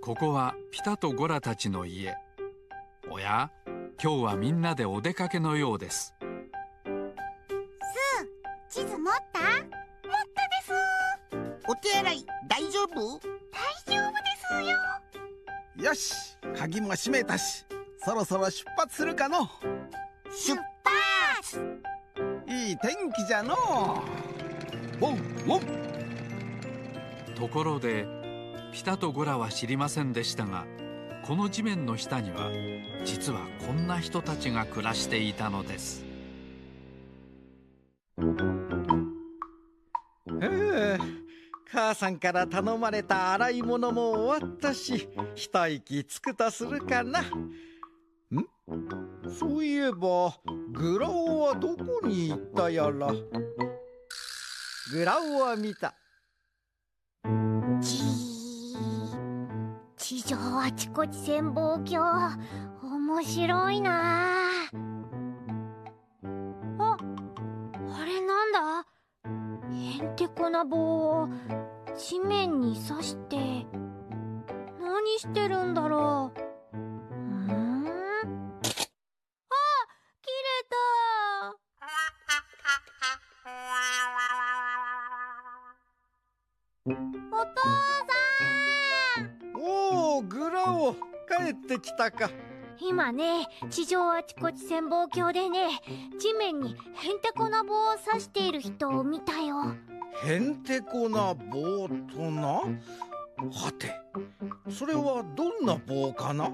ここはピタとゴラたちの家。おや今日はみんなでお出かけのようです。地図持った？持ったです。お手洗い大丈夫？大丈夫ですよよし鍵も閉めたしそろそろ出発するかの？出発！いい天気じゃの。ウォところでピタとゴラは知りませんでしたがこの地面の下には実はこんな人たちが暮らしていたのです。ふう母さんから頼まれた洗い物も終わったし一息つくとするかな。ん？そういえばグラオはどこに行ったやら。グラオは見た。ち地上あちこち潜望鏡。面白いなあ。てこな棒を地面に刺して何してるんだろう？うあ切れた。お父さん。おおグラオ帰ってきたか。今ね地上あちこち潜望鏡でね地面にへんてこな棒を刺している人を見たよへんてこな棒とな？はてそれはどんな棒かな？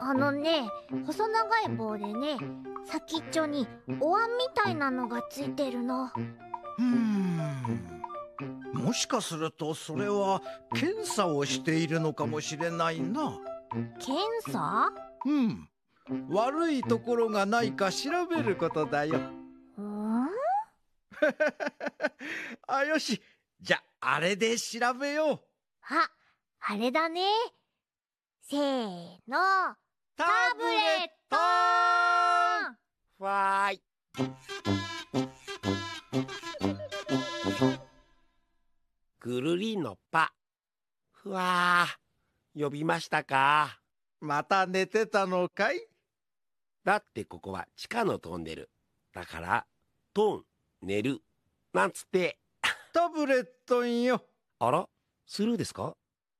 あのね細長い棒でね先っちょにお椀みたいなのがついてるの。うーん。もしかするとそれは検査をしているのかもしれないな。検査？うん。悪いところがないか調べることだよ。うん？あよし。じゃあれで調べよう。ああれだね。せーの。タブレットわーい。ぐるりんのぱ。ふわー。呼びましたか？また寝てたのかい？だってここは地下のトンネル。だからトン寝る。なんつってタブレットンよ。あらスルーですか？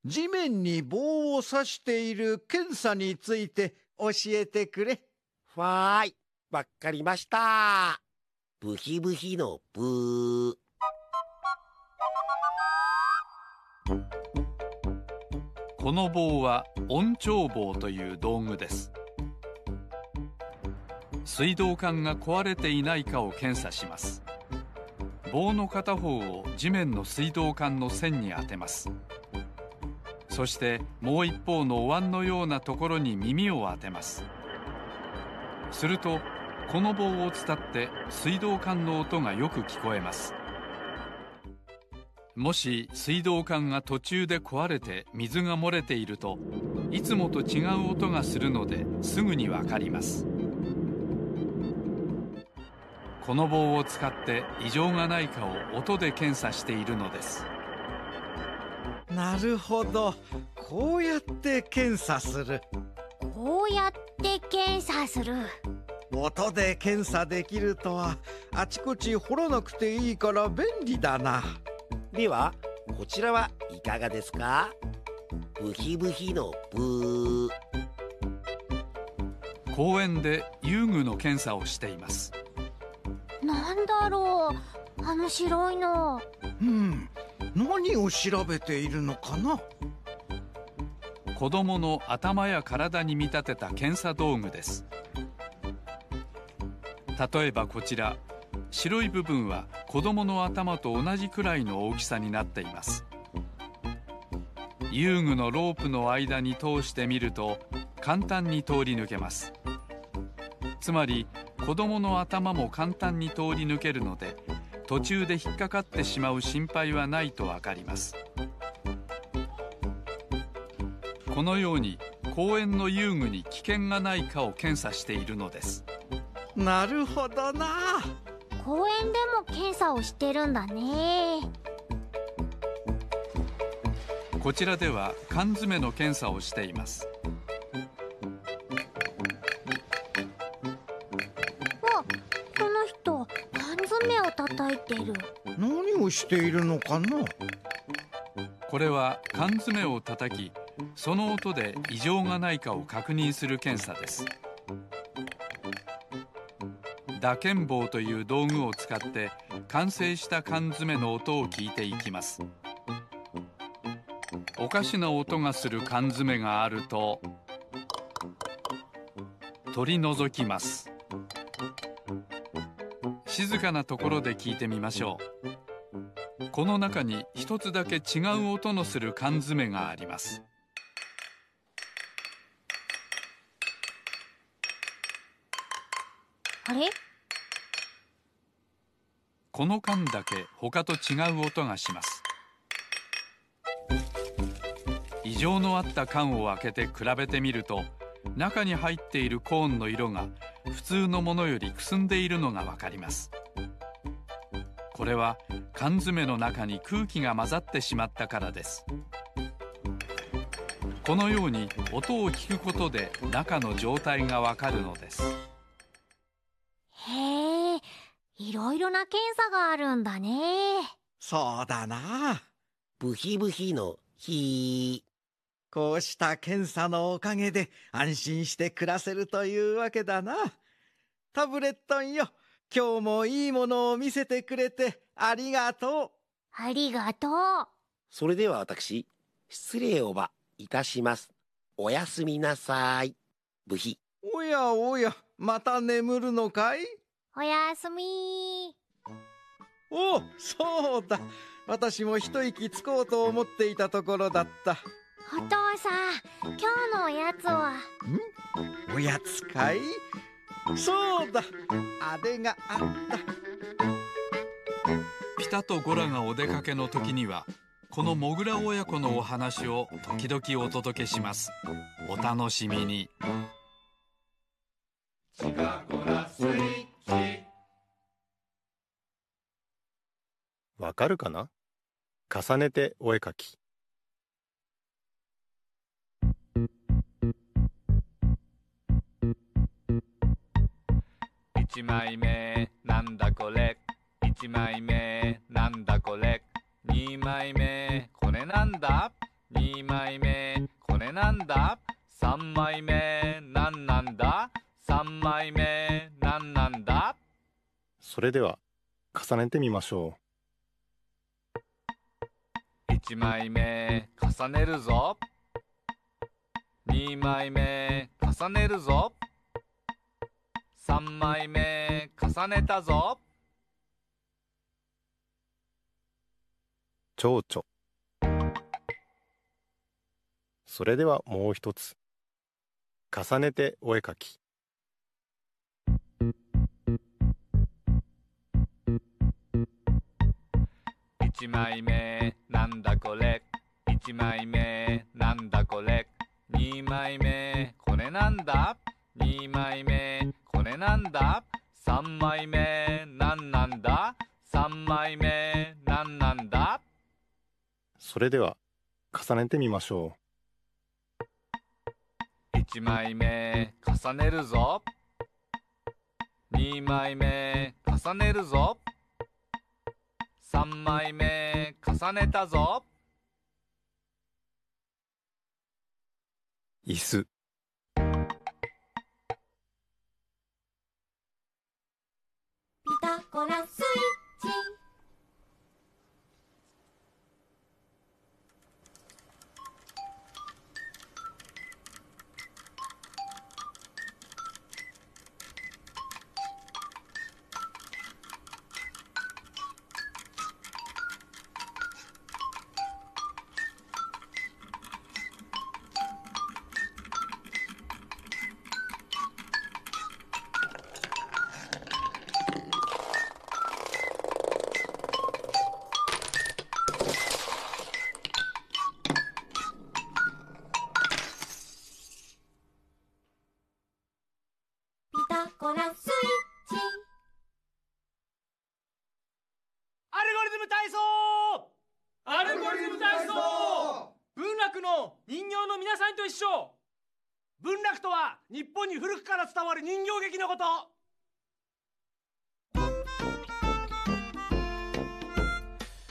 地面に棒を刺している検査について教えてくれ。ふわーいわかりました。ブヒブヒのブー。この棒は音調棒という道具です。水道管が壊れていないかを検査します棒の片方を地面の水道管の線に当てます。そしてもう一方のお椀のようなところに耳を当てます。するとこの棒を伝って水道管の音がよく聞こえます。もし水道管が途中で壊れて水が漏れているといつもと違う音がするのですぐにわかります。この棒を使って異常がないかを音で検査しているのです。なるほど。こうやって検査する。こうやって検査する。音で検査できるとはあちこち掘らなくていいから便利だな。ではこちらはいかがですか？ブヒブヒのブー。公園で遊具の検査をしていますなんだろうあの白いの。うん。何を調べているのかな？子供の頭や体に見立てた検査道具です。例えばこちら白い部分は子供の頭と同じくらいの大きさになっています。遊具のロープの間に通してみると簡単に通り抜けます。つまり子供の頭も簡単に通り抜けるので途中で引っかかってしまう心配はないとわかります。このように公園の遊具に危険がないかを検査しているのです。なるほどな。公園でも検査をしてるんだね。こちらでは缶詰の検査をしています詰を叩いてる。何をしているのかな？これは缶詰を叩きその音で異常がないかを確認する検査です。打鍵棒という道具を使って完成した缶詰の音を聞いていきます。おかしな音がする缶詰があると取り除きます静かなところで聞いてみましょう。この中に一つだけ違う音のする缶詰があります。あれ？この缶だけ他と違う音がします。異常のあった缶を開けて比べてみると中に入っているコーンの色が普通のものよりくすんでいるのがわかります。これは缶詰の中に空気が混ざってしまったからです。このように音を聞くことで中の状態がわかるのです。へえいろいろな検査があるんだね。そうだな。ブヒブヒのヒこうした検査のおかげで安心して暮らせるというわけだな。タブレットンよ。今日もいいものを見せてくれてありがとう。ありがとう。それでは私失礼をばいたします。おやすみなさい。ブヒおやおや。また眠るのかい？おやすみ。おそうだ。私も一息つこうと思っていたところだったお父さん今日のおやつは？おやつかい？そうだあれがあった。ピタとゴラがお出かけの時にはこのモグラ親子のお話を時々お届けします。お楽しみに。わかるかな？重ねてお絵かき一枚目なんだこれ。一枚目なんだこれ。二枚目これなんだ。二枚目これなんだ。三枚目なんなんだ。三枚目なんなんだ。それでは重ねてみましょ一枚目重ねるぞ。二枚目重ねるぞ三枚目重ねたぞ。う蝶々。それではもう一つ。重ねてお絵かき。一枚目なんだこれ。一枚目なんだこれ。二枚目これなんだ。二枚目これなんだ？三枚目なんなんだ？三枚目なんなんだ？それでは重ねてみましょ一枚目重ねるぞ。二枚目重ねるぞ。三枚目重ねたぞ。う椅子も人形の皆さんと一緒。文楽とは日本に古くから伝わる人形劇のこと。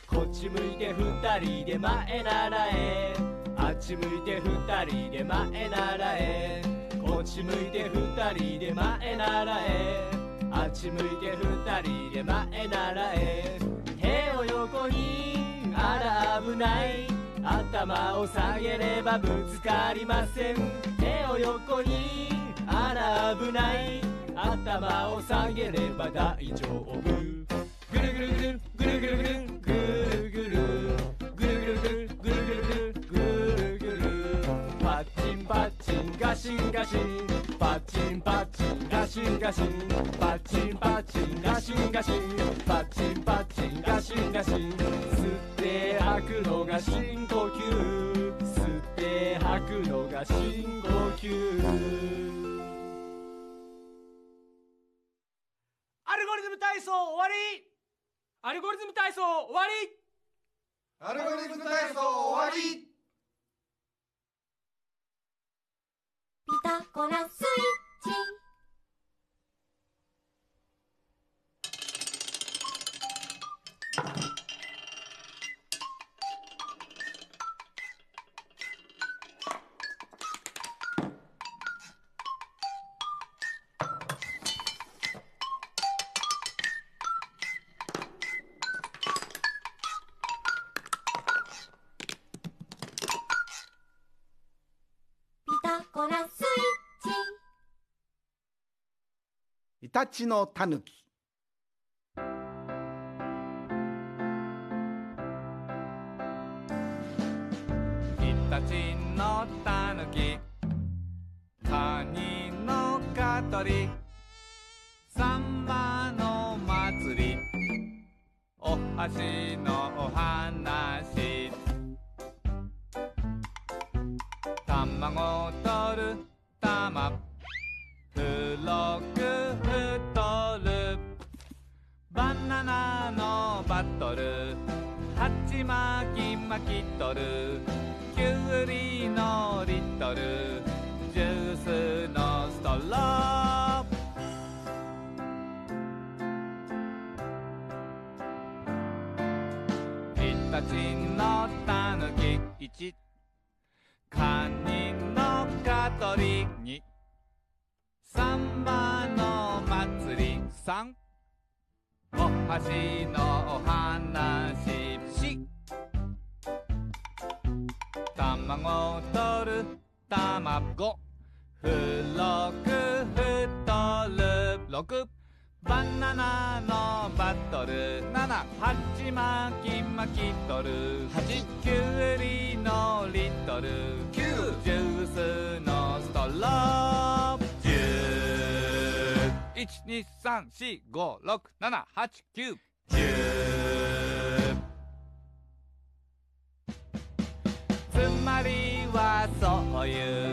こっち向いて二人で前ならえ。あっち向いて二人で前ならえ。こっち向いて二人で前ならえ。あっち向いて二人で前ならえ。手を横にあら危ない。頭を下げればぶつかりません。手を横にあら危ない。頭を下げれば大丈夫。ぐるぐるぐるぐるぐるぐるぐる。チンガシンガシンパチンパチンガシンガシンパチンパチンガシンガシンパチンパチンガシンガシン吸って吐くのが深呼吸吸って吐くのが深呼吸アルゴリズム体操終わりアルゴリズム体操終わりアルゴリズム体操終わりタゴラスイッチタたちのたぬき」「かにのかとり」「さんバのまつり」「おはしのおはな」のバトル鉢巻き巻き取るきゅうりのリトルジュースのストローイタチのたぬき1カニのカトリ2サンバの祭り3橋のお話。し卵とるごふろくふとるろくバナナのバトル。七ちまきまきとる。八きゅうりのリトル。きゅうジュースのストロー。つまりはそういう